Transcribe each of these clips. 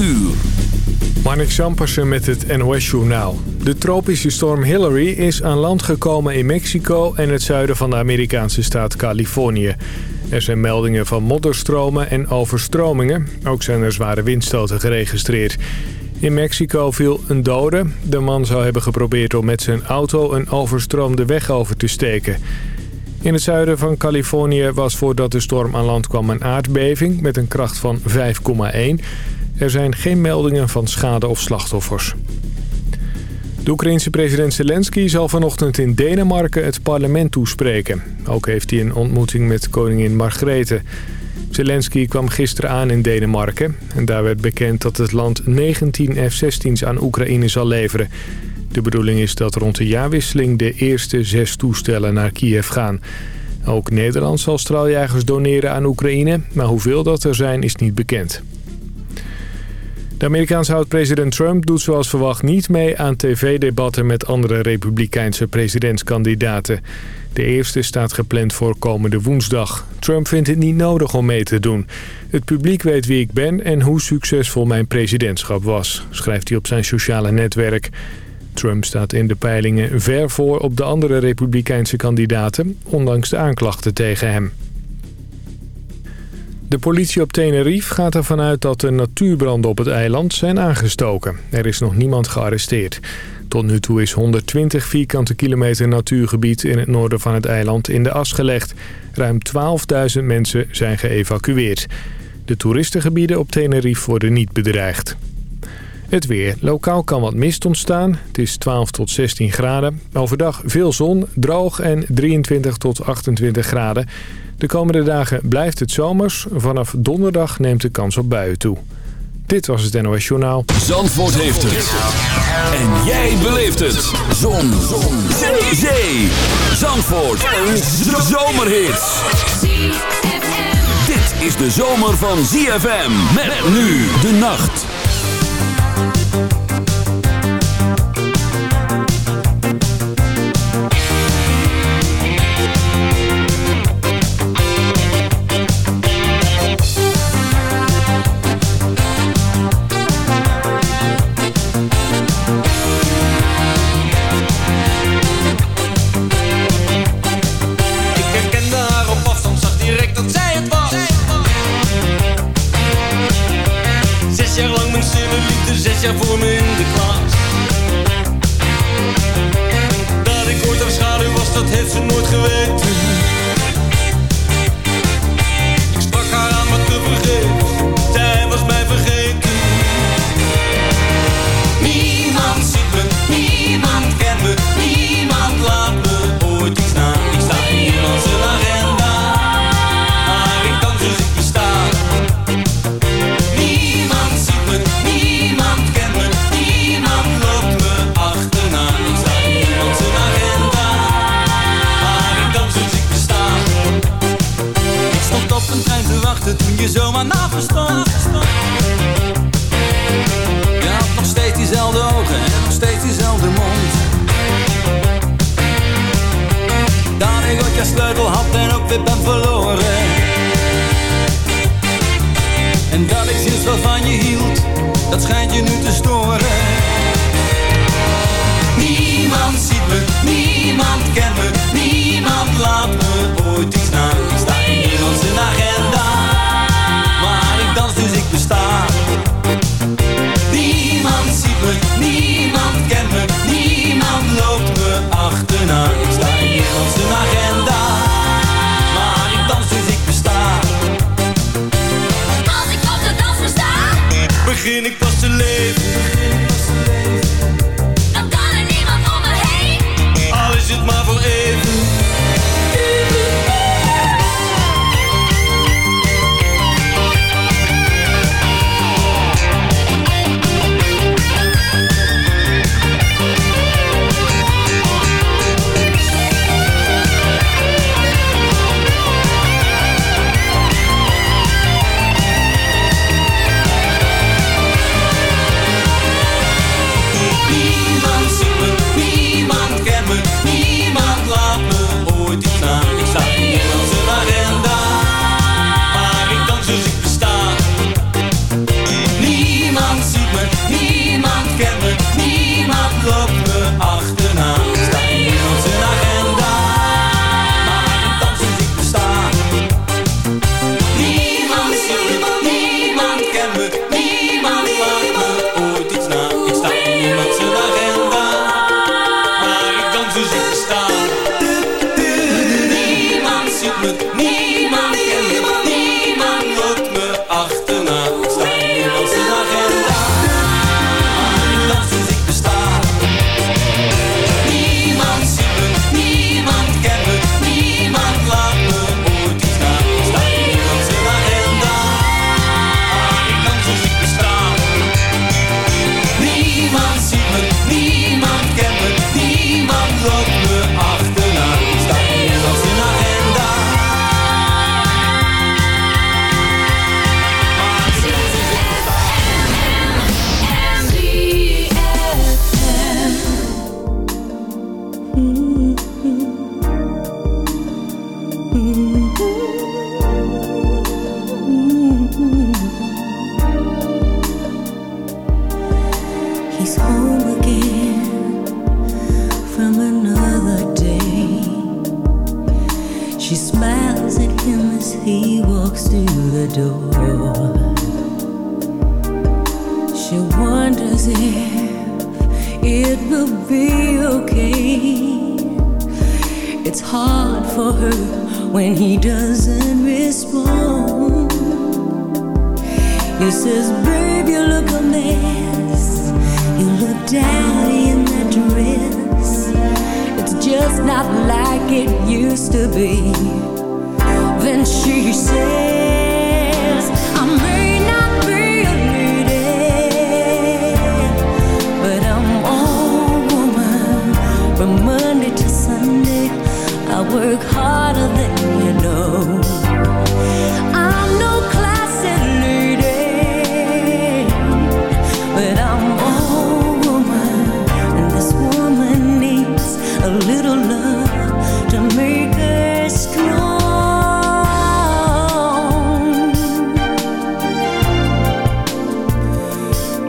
uur. Marnik Sampersen met het NOS-journaal. De tropische storm Hillary is aan land gekomen in Mexico... en het zuiden van de Amerikaanse staat Californië. Er zijn meldingen van modderstromen en overstromingen. Ook zijn er zware windstoten geregistreerd. In Mexico viel een dode. De man zou hebben geprobeerd om met zijn auto een overstroomde weg over te steken. In het zuiden van Californië was voordat de storm aan land kwam een aardbeving met een kracht van 5,1. Er zijn geen meldingen van schade of slachtoffers. De Oekraïense president Zelensky zal vanochtend in Denemarken het parlement toespreken. Ook heeft hij een ontmoeting met koningin Margrethe. Zelensky kwam gisteren aan in Denemarken. En daar werd bekend dat het land 19 F-16's aan Oekraïne zal leveren. De bedoeling is dat rond de jaarwisseling de eerste zes toestellen naar Kiev gaan. Ook Nederland zal straaljagers doneren aan Oekraïne, maar hoeveel dat er zijn is niet bekend. De Amerikaanse oud-president Trump doet zoals verwacht niet mee aan tv-debatten met andere republikeinse presidentskandidaten. De eerste staat gepland voor komende woensdag. Trump vindt het niet nodig om mee te doen. Het publiek weet wie ik ben en hoe succesvol mijn presidentschap was, schrijft hij op zijn sociale netwerk. Trump staat in de peilingen ver voor op de andere republikeinse kandidaten, ondanks de aanklachten tegen hem. De politie op Tenerife gaat ervan uit dat de natuurbranden op het eiland zijn aangestoken. Er is nog niemand gearresteerd. Tot nu toe is 120 vierkante kilometer natuurgebied in het noorden van het eiland in de as gelegd. Ruim 12.000 mensen zijn geëvacueerd. De toeristengebieden op Tenerife worden niet bedreigd. Het weer. Lokaal kan wat mist ontstaan. Het is 12 tot 16 graden. Overdag veel zon, droog en 23 tot 28 graden. De komende dagen blijft het zomers. Vanaf donderdag neemt de kans op buien toe. Dit was het NOS Journaal. Zandvoort heeft het. En jij beleeft het. Zon. Zon. Zee. Zee. Zandvoort. Een zomerhit. Dit is de zomer van ZFM. Met nu de nacht. Schijnt je nu te storen. Niemand ziet me, niemand kent me,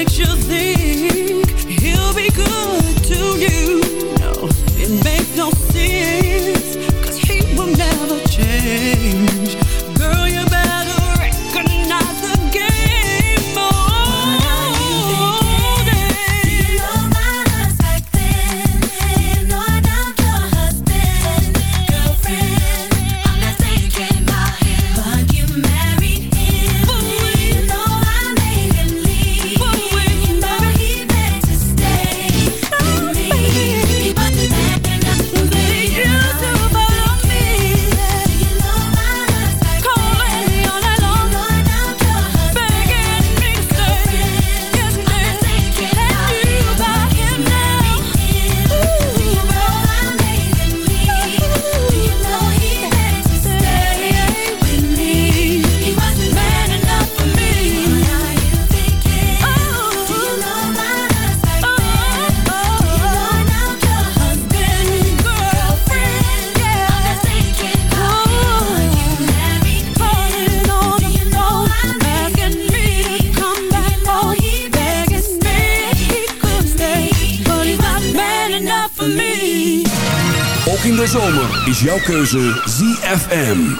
makes you think jouw keuze ZFM.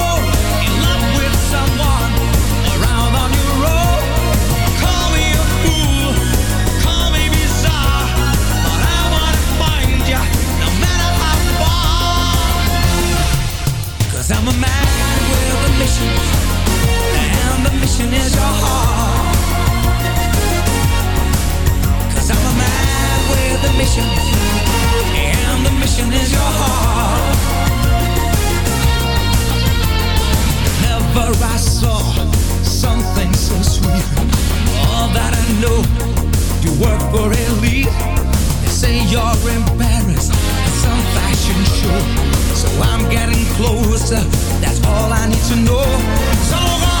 passion is your heart. Cause I'm a man with a mission, and the mission is your heart. Never I saw something so sweet. All that I know, you work for elite. They say you're embarrassed at some fashion show. So I'm getting closer, that's all I need to know. So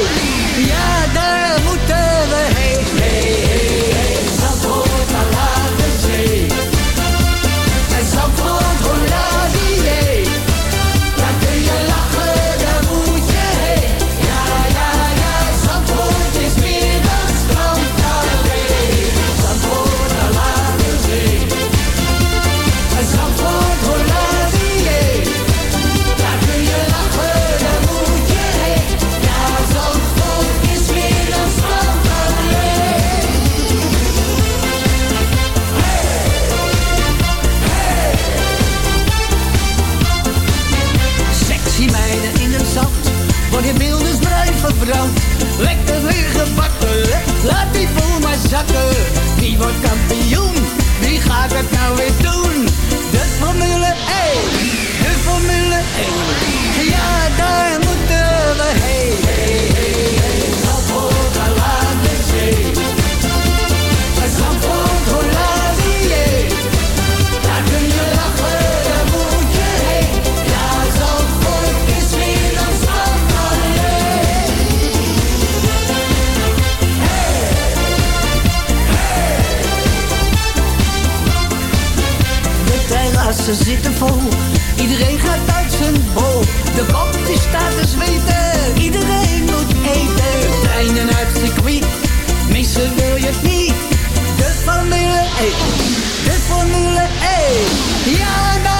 Yeah, wordt kampioen? Wie gaat het nou weer doen? De Formule 1, de Formule 1. Ja, daar moeten we heen. ze zitten vol. Iedereen gaat uit zijn bol. De kop die staat te zweten. Iedereen moet eten. Treinen uit circuit. Missen wil je niet. De Formule 1. De Formule 1. Ja, nou.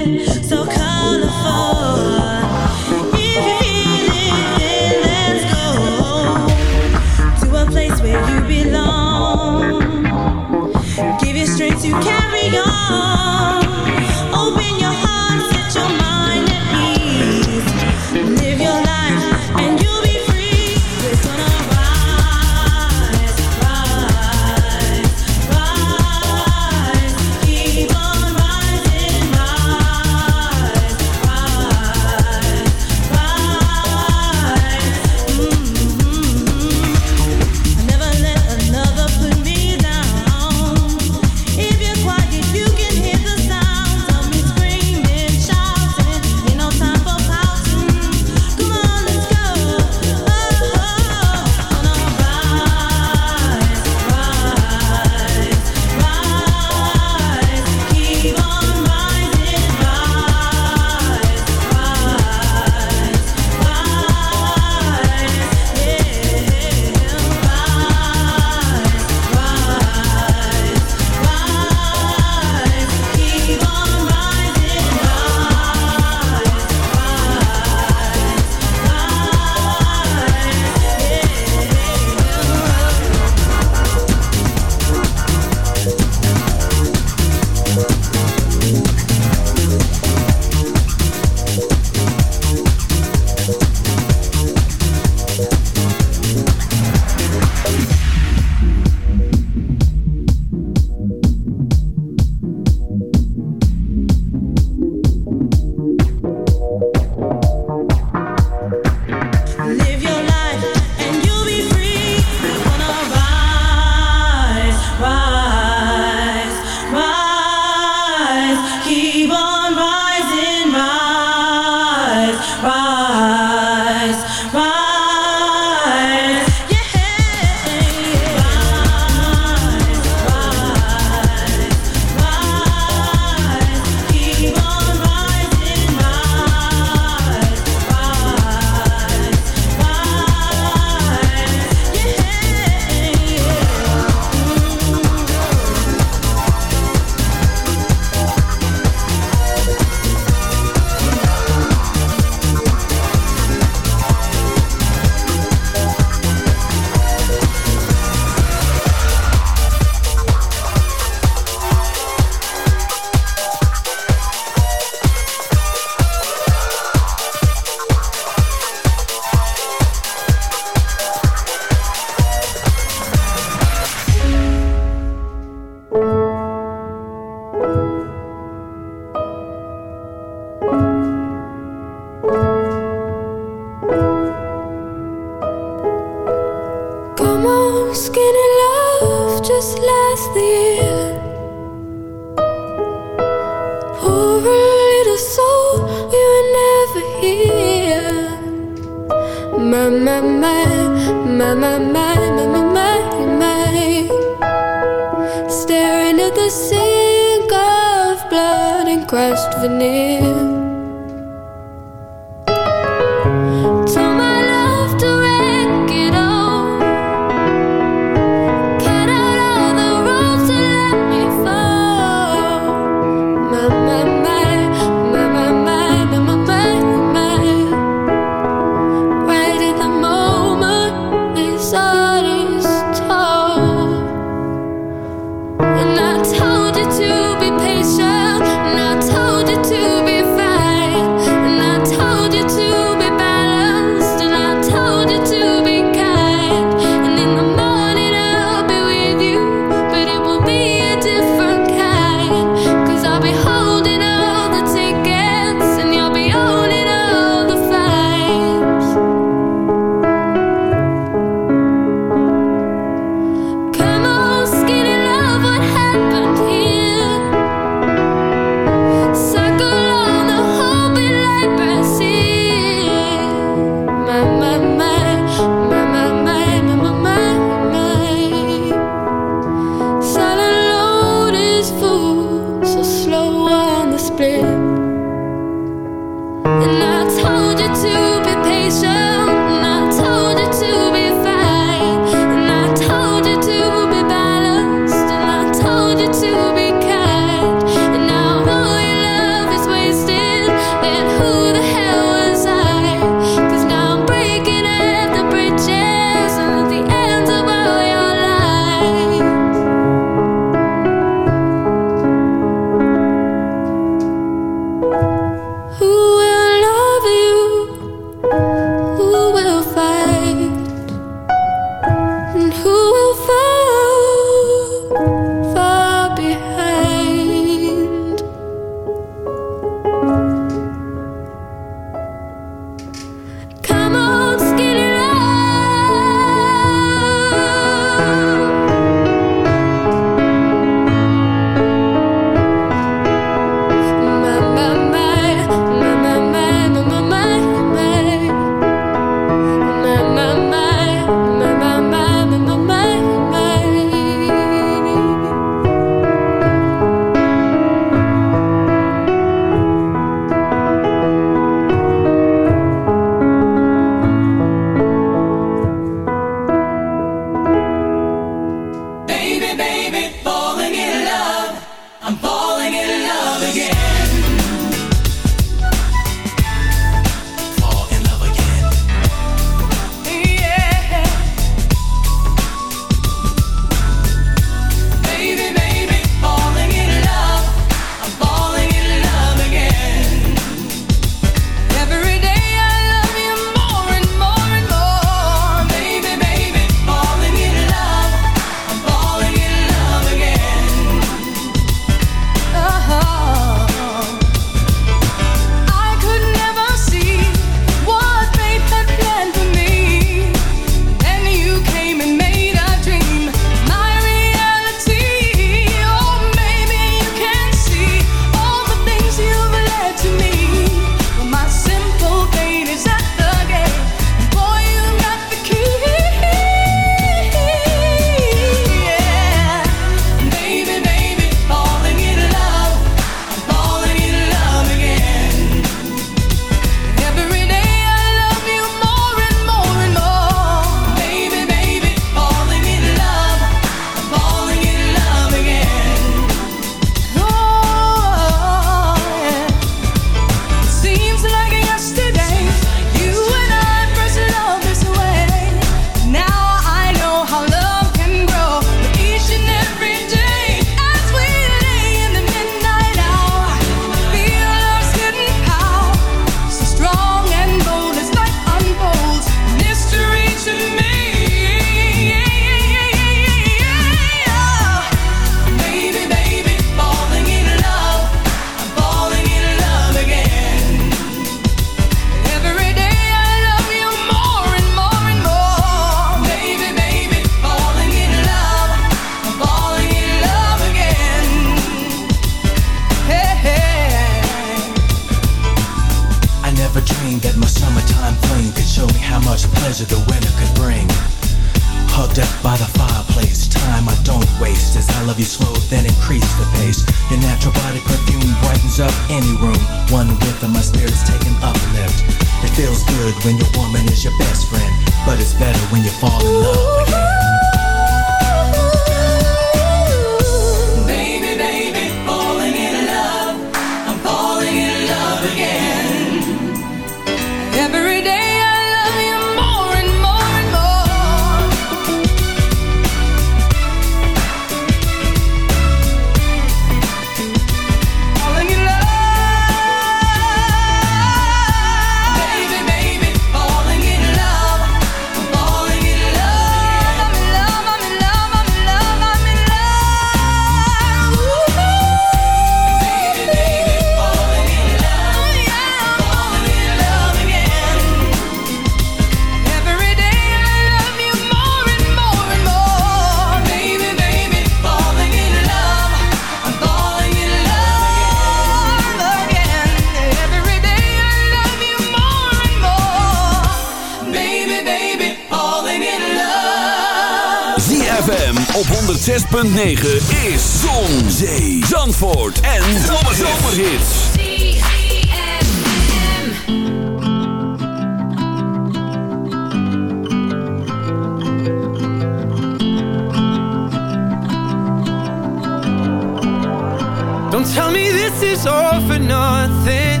Is all for nothing.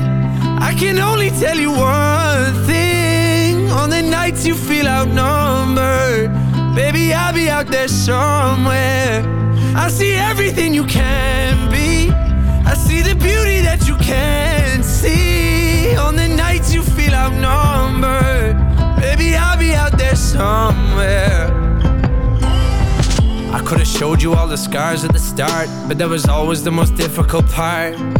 I can only tell you one thing. On the nights you feel outnumbered, baby, I'll be out there somewhere. I see everything you can be. I see the beauty that you can't see. On the nights you feel outnumbered, baby, I'll be out there somewhere. I could have showed you all the scars at the start, but that was always the most difficult part.